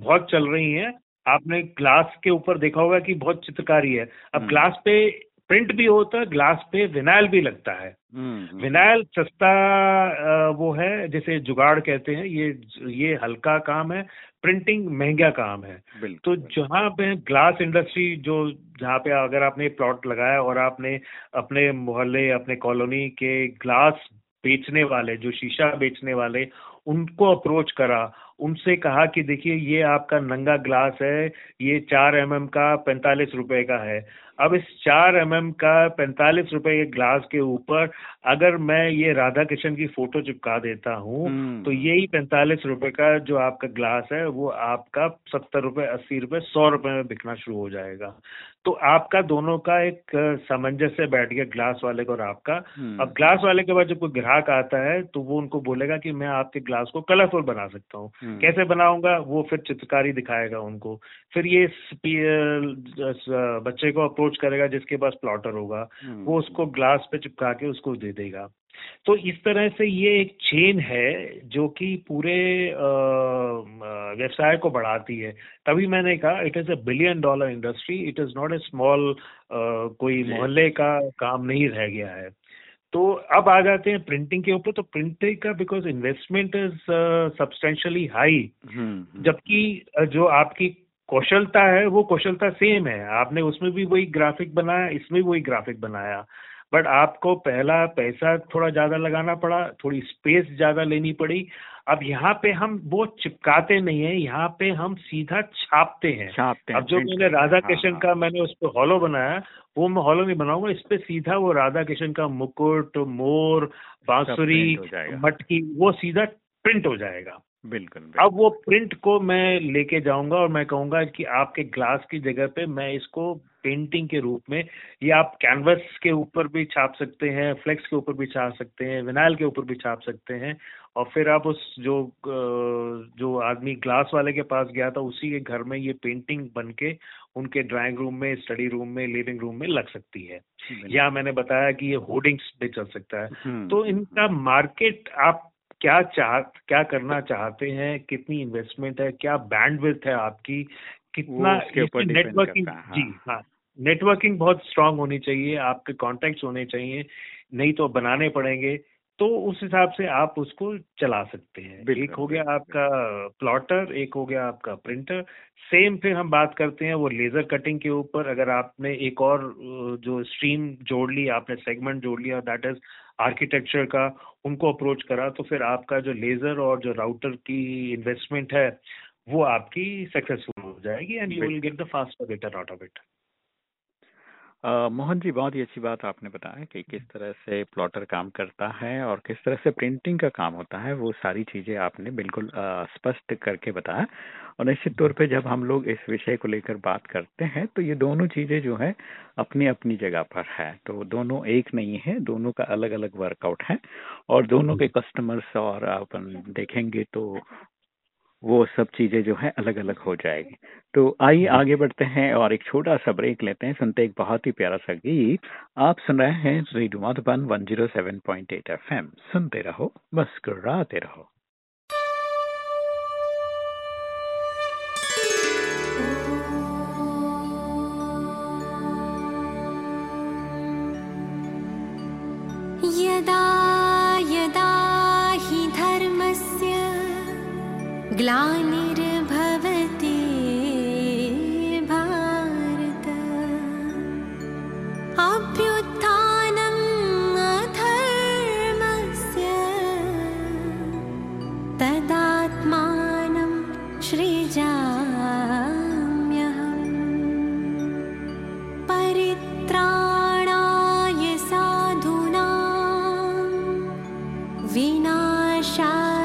S3: बहुत चल रही हैं। आपने ग्लास के ऊपर देखा होगा कि बहुत चित्रकारी है। अब ग्लास पे प्रिंट भी होता है ग्लास पे विनाइल भी लगता है। हम्म, विनाइल। सस्ता वो है जैसे जुगाड़ कहते हैं ये ये हल्का काम है प्रिंटिंग महँगा काम है। तो जहाँ पे ग्लास इंडस्ट्री जो जहाँ पे अगर आपने प्लॉट लगाया और आपने अपने मोहल्ले अपने कॉलोनी के ग्लास बेचने वाले जो शीशा बेचने वाले उनको अप्रोच करा उनसे कहा कि देखिए ये आपका नंगा ग्लास है ये चार एम mm का पैंतालीस रुपए का है। अब इस चार एम mm का पैंतालीस रुपए के ग्लास के ऊपर अगर मैं ये राधा कृष्ण की फ़ोटो चिपका देता हूँ हम्म। तो यही पैंतालीस रुपए का जो आपका ग्लास है वो आपका सत्तर रुपए अस्सी रुपए सौ रुपए में बिकना शुरू हो जाएगा तो आपका दोनों का एक सामंजस्य बैठ गया ग्लास वाले को और आपका हम्म। अब ग्लास वाले के बाद जब कोई ग्राहक आता है तो वो उनको बोलेगा कि मैं आपके ग्लास को कलरफुल बना सकता हूँ हम्म। कैसे बनाऊँगा वो फिर चित्रकारी दिखाएगा उनको फिर ये बच्चे को अप्रोच करेगा जिसके पास प्लॉटर होगा हम्म। वो उसको ग्लास पे चिपका के उसको दे देगा तो इस तरह से ये एक चेन है जो कि पूरे व्यवसाय को बढ़ाती है। तभी मैंने कहा it is a billion dollar industry it is not a small कोई मोहल्ले का काम नहीं रह गया है। तो अब आ जाते हैं प्रिंटिंग के ऊपर। तो प्रिंटिंग का because investment is substantially high जबकि जो आपकी कौशलता है वो कौशलता सेम है। आपने उसमें भी वही ग्राफिक बनाया इसमें भी वही ग्राफिक बनाया। बट आपको पहला पैसा थोड़ा ज़्यादा लगाना पड़ा थोड़ी स्पेस ज़्यादा लेनी पड़ी। अब यहाँ पे हम वो चिपकाते नहीं है यहाँ पे हम सीधा छापते हैं।
S2: छापते
S3: अब जो मैंने राधा हाँ, कृष्ण हाँ, का मैंने उस पर हॉलो बनाया वो मैं हॉलो नहीं बनाऊँगा इस पे सीधा वो राधा कृष्ण का मुकुट मोर बांसुरी मटकी वो सीधा प्रिंट हो जाएगा।
S2: बिल्कुल,
S3: बिल्कुल अब वो प्रिंट को मैं लेके जाऊँगा और मैं कहूँगा कि आपके ग्लास की जगह पे मैं इसको पेंटिंग के रूप में या आप कैनवस के ऊपर भी छाप सकते हैं फ्लेक्स के ऊपर भी छाप सकते हैं विनाइल के ऊपर भी छाप सकते हैं और फिर आप उस जो जो आदमी ग्लास वाले के पास गया था उसी के घर में ये पेंटिंग बन के उनके ड्राइंग रूम में स्टडी रूम में लिविंग रूम में लग सकती है। या मैंने बताया कि ये होर्डिंग्स पे चल सकता है। हम्म, तो इनका मार्केट आप क्या चाह क्या करना चाहते हैं? कितनी इन्वेस्टमेंट है? क्या बैंडविड्थ है आपकी? कितना नेटवर्किंग हाँ। जी हाँ। नेटवर्किंग बहुत स्ट्रांग होनी चाहिए आपके कॉन्टेक्ट होने चाहिए नहीं तो बनाने पड़ेंगे। तो उस हिसाब से आप उसको चला सकते हैं। एक हो गया आपका प्लॉटर एक हो गया आपका प्रिंटर सेम फिर हम बात करते हैं वो लेजर कटिंग के ऊपर। अगर आपने एक और जो स्ट्रीम जोड़ ली आपने सेगमेंट जोड़ लिया दैट इज़ आर्किटेक्चर का, उनको अप्रोच करा तो फिर आपका जो लेजर और जो राउटर की इन्वेस्टमेंट है, वो आपकी सक्सेसफुल हो जाएगी and you will get the faster better out of it
S2: Mohan ji बहुत ही अच्छी बात आपने बताया कि किस तरह से प्लॉटर काम करता है और किस तरह से प्रिंटिंग का काम होता है वो सारी चीज़ें आपने बिल्कुल स्पष्ट करके बताया। और निश्चित तौर पे जब हम लोग इस विषय को लेकर बात करते हैं तो ये दोनों चीज़ें जो है अपनी अपनी जगह पर है। तो दोनों एक नहीं है दोनों का अलग अलग वर्कआउट है और दोनों के कस्टमर्स और अपन देखेंगे तो वो सब चीज़ें जो है अलग अलग हो जाएगी। तो आइए आगे बढ़ते हैं और एक छोटा सा ब्रेक लेते हैं। सुनते एक बहुत ही प्यारा सा गीत। आप सुन रहे हैं रेडियो मधुबन 107.8 एफएम। सुनते रहो मुस्कुराते रहो।
S5: गीता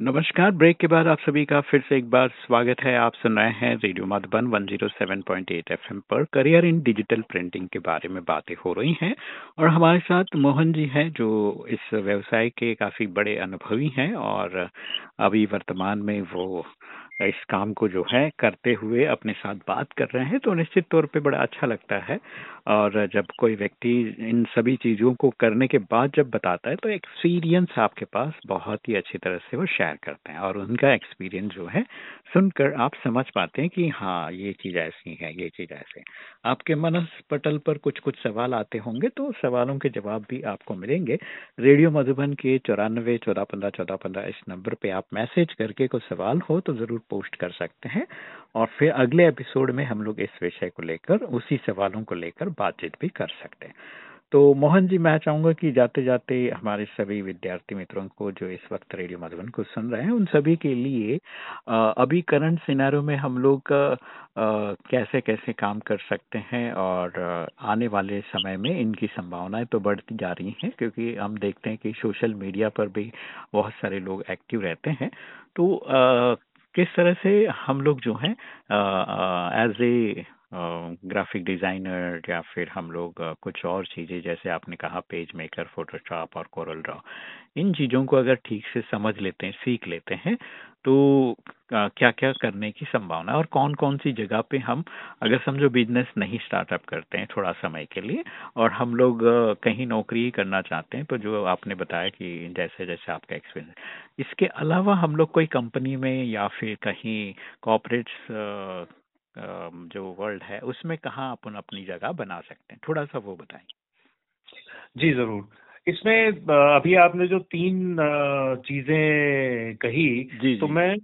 S2: नमस्कार। ब्रेक के बाद आप सभी का फिर से एक बार स्वागत है। आप सुन रहे हैं रेडियो मधुबन 107.8 एफएम पर। करियर इन डिजिटल प्रिंटिंग के बारे में बातें हो रही हैं और हमारे साथ मोहन जी हैं, जो इस व्यवसाय के काफ़ी बड़े अनुभवी हैं और अभी वर्तमान में वो इस काम को जो है करते हुए अपने साथ बात कर रहे हैं तो निश्चित तौर पे बड़ा अच्छा लगता है। और जब कोई व्यक्ति इन सभी चीज़ों को करने के बाद जब बताता है तो एक्सपीरियंस आपके पास बहुत ही अच्छी तरह से वो शेयर करते हैं। और उनका एक्सपीरियंस जो है, सुनकर आप समझ पाते हैं कि हाँ ये चीज़ ऐसी है, ये चीज़ ऐसे आपके मनस पटल पर कुछ कुछ सवाल आते होंगे तो सवालों के जवाब भी आपको मिलेंगे। रेडियो मधुबन के चौरानवे, चौदह पंद्रह चौदह पंद्रह इस नंबर पर आप मैसेज करके कोई सवाल हो तो ज़रूर पोस्ट कर सकते हैं। और फिर अगले एपिसोड में हम लोग इस विषय को लेकर, उसी सवालों को लेकर बातचीत भी कर सकते हैं। तो मोहन जी, मैं चाहूँगा कि जाते जाते हमारे सभी विद्यार्थी मित्रों को जो इस वक्त रेडियो मधुबन को सुन रहे हैं, उन सभी के लिए अभी करंट सिनारों में हम लोग कैसे कैसे काम कर सकते हैं और आने वाले समय में इनकी संभावनाएँ तो बढ़ती जा रही हैं, क्योंकि हम देखते हैं कि सोशल मीडिया पर भी बहुत सारे लोग एक्टिव रहते हैं। तो किस तरह से हम लोग जो हैं एज ए ग्राफिक डिज़ाइनर या फिर हम लोग कुछ और चीज़ें जैसे आपने कहा पेज मेकर फोटोशॉप और कोरल ड्रॉ इन चीज़ों को अगर ठीक से समझ लेते हैं, सीख लेते हैं तो क्या क्या करने की संभावना और कौन कौन सी जगह पे हम, अगर समझो बिज़नेस नहीं स्टार्टअप करते हैं थोड़ा समय के लिए, और हम लोग कहीं नौकरी करना चाहते हैं तो जो आपने बताया कि जैसे जैसे आपका एक्सपीरियंस इसके अलावा हम लोग कोई कंपनी में या फिर कहीं कॉपरेट्स जो वर्ल्ड है उसमें कहाँ अपन अपनी जगह बना सकते हैं? थोड़ा सा वो बताएँ।
S3: जी ज़रूर। इसमें अभी आपने जो तीन चीज़ें कही जी, तो जी. मैं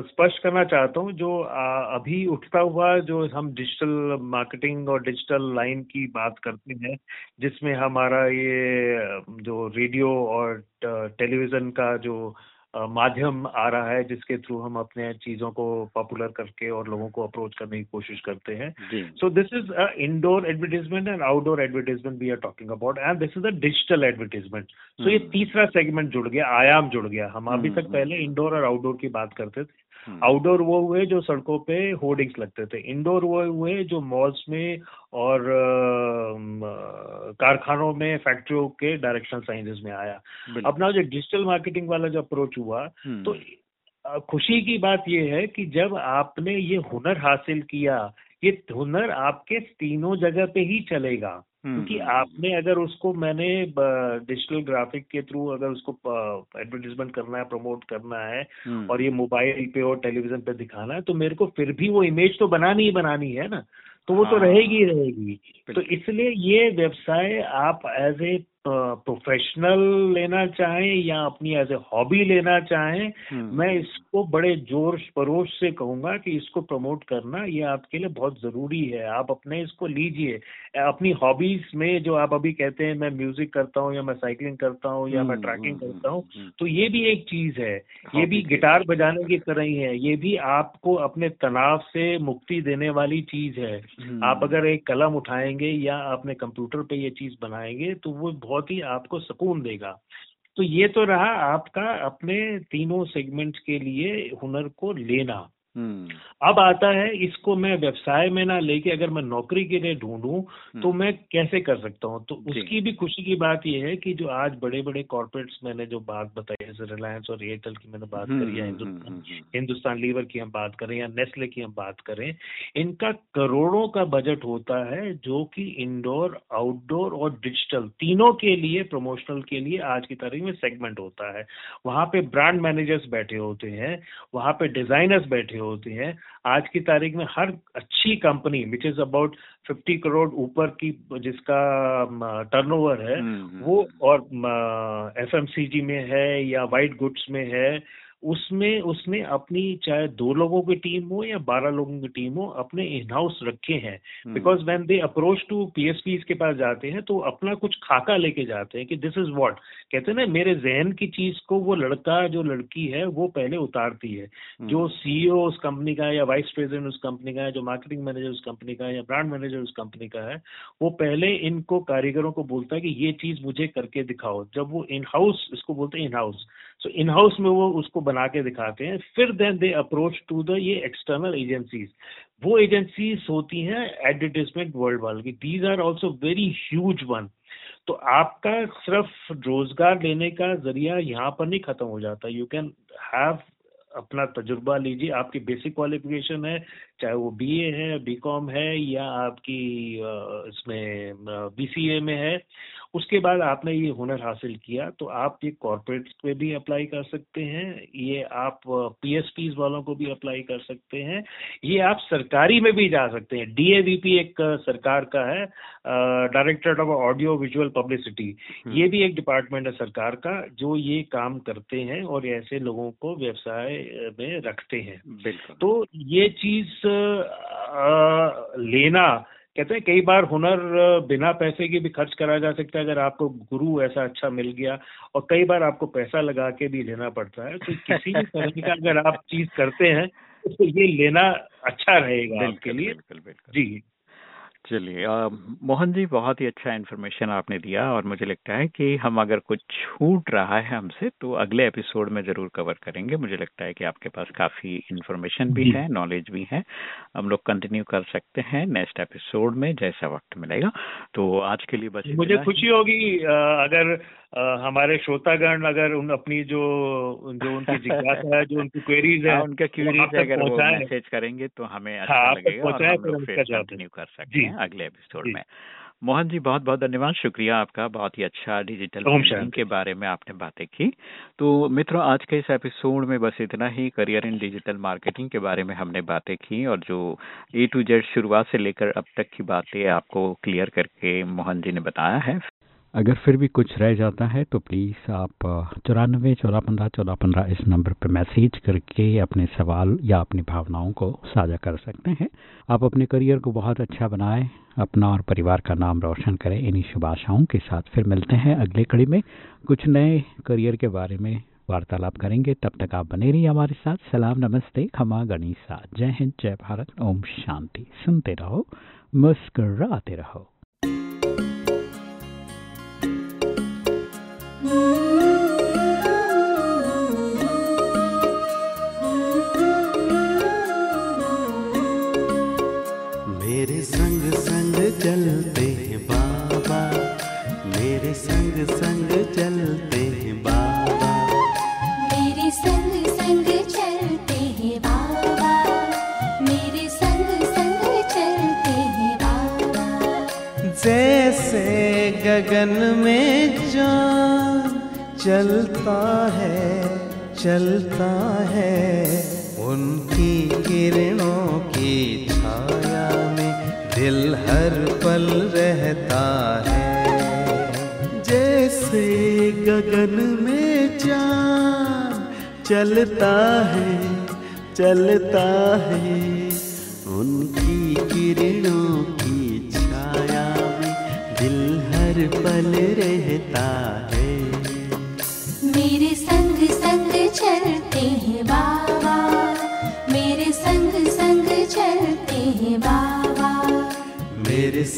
S3: स्पष्ट करना चाहता हूँ जो अभी उठता हुआ जो हम डिजिटल मार्केटिंग और डिजिटल लाइन की बात करते हैं जिसमें हमारा ये जो रेडियो और टेलीविज़न का जो माध्यम आ रहा है जिसके थ्रू हम अपने चीज़ों को पॉपुलर करके और लोगों को अप्रोच करने की कोशिश करते हैं। So this is indoor advertisement and outdoor advertisement we are talking about and this is a digital advertisement so ये hmm. तीसरा सेगमेंट जुड़ गया आयाम जुड़ गया। हम अभी तक hmm, पहले इंडोर और आउटडोर की बात करते थे। आउटडोर हम्म। वो हुए जो सड़कों पे होर्डिंग्स लगते थे इंडोर वो हुए जो मॉल्स में और कारखानों में फैक्ट्रियों के डायरेक्शन साइंस में आया अपना जो डिजिटल मार्केटिंग वाला जो अप्रोच हुआ हम्म। तो खुशी की बात यह है कि जब आपने ये हुनर हासिल किया ये हुनर आपके तीनों जगह पे ही चलेगा। क्योंकि हम्म, हम्म, आपने हम्म। अगर उसको मैंने डिजिटल ग्राफिक के थ्रू अगर उसको एडवर्टीजमेंट करना है प्रमोट करना है और ये मोबाइल पे और टेलीविज़न पे दिखाना है तो मेरे को फिर भी वो इमेज तो बनानी ही बनानी है ना। तो वो तो हाँ, रहेगी रहेगी। तो इसलिए ये व्यवसाय आप एज ए प्रोफेशनल लेना चाहें या अपनी एज ए हॉबी लेना चाहें हम्म। मैं इसको बड़े ज़ोर परोश से कहूँगा कि इसको प्रमोट करना ये आपके लिए बहुत ज़रूरी है। आप अपने इसको लीजिए। अपनी हॉबीज में जो आप अभी कहते हैं मैं म्यूज़िक करता हूँ या मैं साइकिलिंग करता हूँ या मैं ट्रैकिंग हम्म, करता हूँ हम्म, तो ये भी एक चीज़ है। ये भी गिटार बजाने की तरह ही है। ये भी आपको अपने तनाव से मुक्ति देने वाली चीज़ है। आप अगर एक कलम उठाएँगे या अपने कंप्यूटर पे ये चीज़ बनाएँगे तो वो बहुत बहुत ही आपको सुकून देगा तो ये तो रहा आपका अपने तीनों सेगमेंट के लिए हुनर को लेना। अब आता है इसको मैं व्यवसाय में ना लेके अगर मैं नौकरी के लिए ढूंढूं तो हम्म। मैं कैसे कर सकता हूँ? तो उसकी भी खुशी की बात यह है कि जो आज बड़े बड़े कॉर्पोरेट्स मैंने जो बात बताई जैसे रिलायंस और एयरटेल की मैंने बात करी है हम्म, हिंदुस्तान हिंदुस्तान लीवर की हम बात करें या नेस्ले की हम बात करें इनका करोड़ों का बजट होता है जो कि इंडोर आउटडोर और डिजिटल तीनों के लिए प्रमोशनल के लिए आज की तारीख में सेगमेंट होता है। वहाँ पे ब्रांड मैनेजर्स बैठे होते हैं वहाँ पे डिजाइनर्स बैठे होती हैं आज की तारीख में हर अच्छी company which is about 50 crore ऊपर की जिसका टर्नओवर है हम्म, हम्म, वो। और एफएमसीजी में है या वाइट गुड्स में है उसमें उसने अपनी चाहे दो लोगों की टीम हो या बारह लोगों की टीम हो अपने इन हाउस रखे हैं। Because when they approach to P S PSP के पास जाते हैं तो अपना कुछ खाका लेके जाते हैं कि दिस इज़ वॉट कहते हैं ना मेरे जहन की चीज़ को वो लड़का जो लड़की है वो पहले उतारती है। हम्म। जो सीईओ उस कंपनी का या वाइस प्रेसिडेंट उस कंपनी का है जो मार्केटिंग मैनेजर उस कंपनी का है या ब्रांड मैनेजर उस कंपनी का है वो पहले इनको कारीगरों को बोलता है कि ये चीज़ मुझे करके दिखाओ। जब वो इन हाउस इसको बोलते हैं in house so in house में वो उसको बना के दिखाते हैं। फिर then they approach to the ये एक्सटर्नल एजेंसीज वो एजेंसीज होती हैं एडवर्टीजमेंट वर्ल्ड वाल की। These are also very huge one तो आपका सिर्फ़ रोज़गार लेने का ज़रिया यहाँ पर नहीं खत्म हो जाता। यू कैन हैव अपना तजुर्बा लीजिए। आपकी बेसिक क्वालिफिकेशन है। चाहे वो बीए है बीकॉम है या आपकी इसमें बीसीए में है उसके बाद आपने ये हुनर हासिल किया तो आप ये कॉरपोरेट पे भी अप्लाई कर सकते हैं ये आप पी वालों को भी अप्लाई कर सकते हैं ये आप सरकारी में भी जा सकते हैं। डीएवीपी एक सरकार का है directorate of audio visual publicity ये भी एक डिपार्टमेंट है सरकार का जो ये काम करते हैं और ऐसे लोगों को व्यवसाय में रखते हैं। तो ये चीज़ लेना कहते हैं कई बार हुनर बिना पैसे के भी खर्च करा जा सकता है अगर आपको गुरु ऐसा अच्छा मिल गया और कई बार आपको पैसा लगा के भी लेना पड़ता है। तो किसी भी तरह का अगर आप चीज़ करते हैं तो ये लेना अच्छा रहेगा आपके लिए। बिल्कुल जी।
S2: चलिए मोहन जी बहुत ही अच्छा इन्फॉर्मेशन आपने दिया और मुझे लगता है कि हम अगर कुछ छूट रहा है हमसे तो अगले एपिसोड में ज़रूर कवर करेंगे। मुझे लगता है कि आपके पास काफ़ी इन्फॉर्मेशन भी है नॉलेज भी है। हम लोग कंटिन्यू कर सकते हैं नेक्स्ट एपिसोड में जैसा वक्त मिलेगा। तो आज के लिए बस
S3: मुझे खुशी होगी अगर हमारे श्रोतागण अगर उन अपनी जो जो उनकी जिज्ञासा है जो उनकी क्वेरीज है हाँ,
S2: उनके क्वेरीज तो अगर वो मैसेज करेंगे तो हमें अच्छा हाँ, लगेगा और हम लोग फिर कंटिन्यू कर सकते हैं अगले एपिसोड में। मोहन जी बहुत बहुत धन्यवाद शुक्रिया आपका बहुत ही अच्छा डिजिटल मार्केटिंग के बारे में आपने बातें की। तो मित्रों आज के इस एपिसोड में बस इतना ही। करियर इन डिजिटल मार्केटिंग के बारे में हमने बातें की और जो ए टू जेड शुरुआत से लेकर अब तक की बातें आपको क्लियर करके मोहन जी ने बताया है। अगर फिर भी कुछ रह जाता है तो प्लीज़ आप चौरानबे चौदह पंद्रह चौदह पंद्रह इस नंबर पर मैसेज करके अपने सवाल या अपनी भावनाओं को साझा कर सकते हैं। आप अपने करियर को बहुत अच्छा बनाएँ, अपना और परिवार का नाम रोशन करें। इन्हीं शुभ आशाओं के साथ फिर मिलते हैं अगले कड़ी में। कुछ नए करियर के बारे में वार्तालाप करेंगे। तब तक आप बने रहिए हमारे साथ। सलाम, नमस्ते, खमा, गणिसा। जय हिंद, जय भारत। ओम शांति। सुनते रहो, मुस्कराते रहो।
S6: चलते हैं बाबा मेरे संग संग चलते हैं बाबा।
S5: मेरे संग संग चलते हैं बाबा मेरे संग संग चलते हैं बाबा।
S6: जैसे गगन में जो चलता है चलता है उनकी किरणों की छाया दिल हर पल रहता है। जैसे गगन में चाँद चलता है चलता है। उनकी किरणों की छाया में दिल हर पल रहता है।
S5: मेरे संग संग चलते हैं बाबा।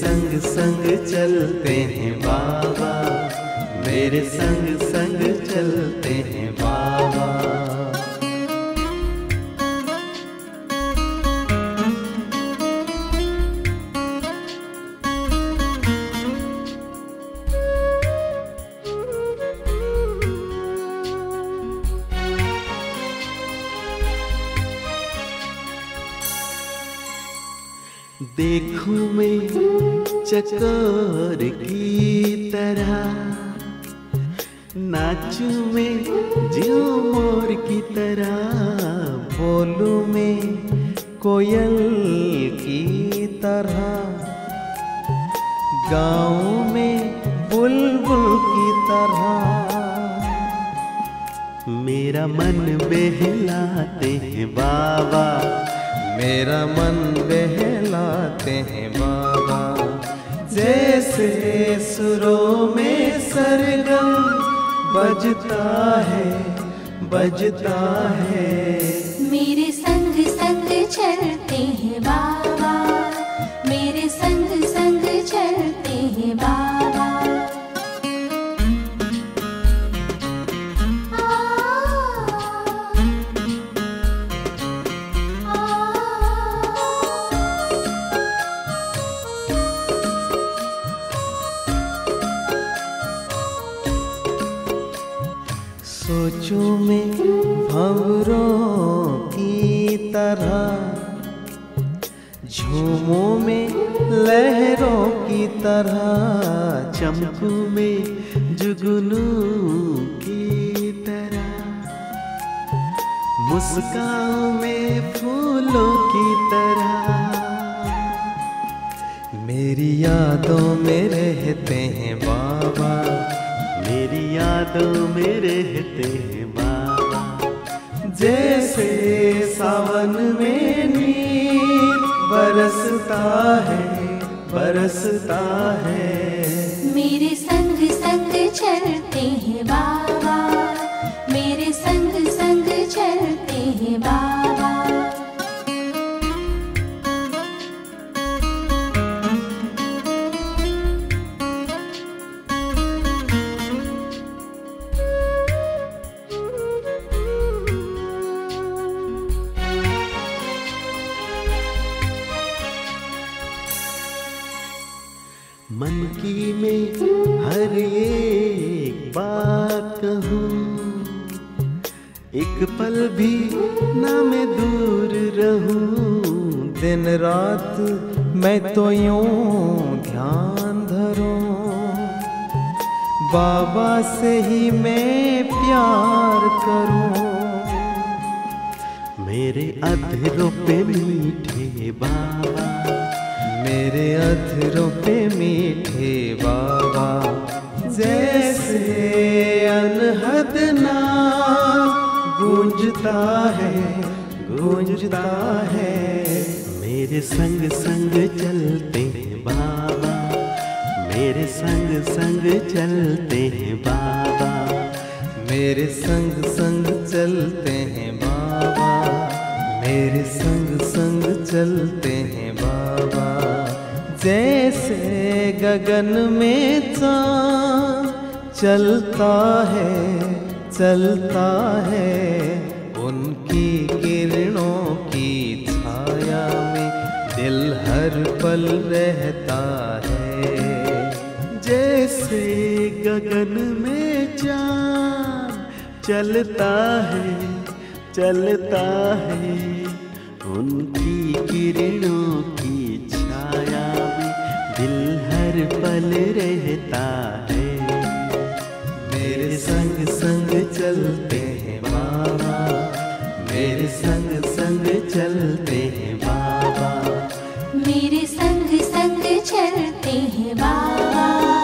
S5: संग संग चलते हैं बाबा।
S6: मेरे संग संग चलते हैं बाबा। देखूँ मैं चकोर की तरह। नाचू में जो मोर की तरह, बोलू में कोयल की तरह। गाँव में बुलबुल की तरह। मेरा मन बहलाते हैं बाबा, मेरा मन बहलाते हैं बाबा। जैसे सुरों में सरगम बजता है बजता है।
S5: मेरे
S6: सोचो में भंवरों की तरह, झूमों में लहरों की तरह, चमकू में जुगनू की तरह। मुस्काओं में फूलों की तरह, मेरी यादों में रहते हैं बाबा। मेरी यादों में रहते हैं बाबा। जैसे सावन में नीर बरसता है बरसता है।
S5: मेरे संग संग चलते हैं बाबा।
S6: अधरों पे मीठे बाबा, जैसे अनहद नाम गूंजता है गूंजता है। मेरे संग संग चलते हैं बाबा, मेरे संग संग चलते हैं बाबा, मेरे संग संग चलते हैं बाबा, मेरे संग संग चलते हैं जैसे गगन में चाँद चलता है चलता है। उनकी किरणों की छाया में दिल हर पल रहता है। जैसे गगन में चाँद चलता है चलता है। उनकी किरणों पल रहता है। मेरे संग संग चलते हैं बाबा। मेरे संग संग चलते हैं बाबा।
S5: मेरे संग संग चलते हैं बाबा।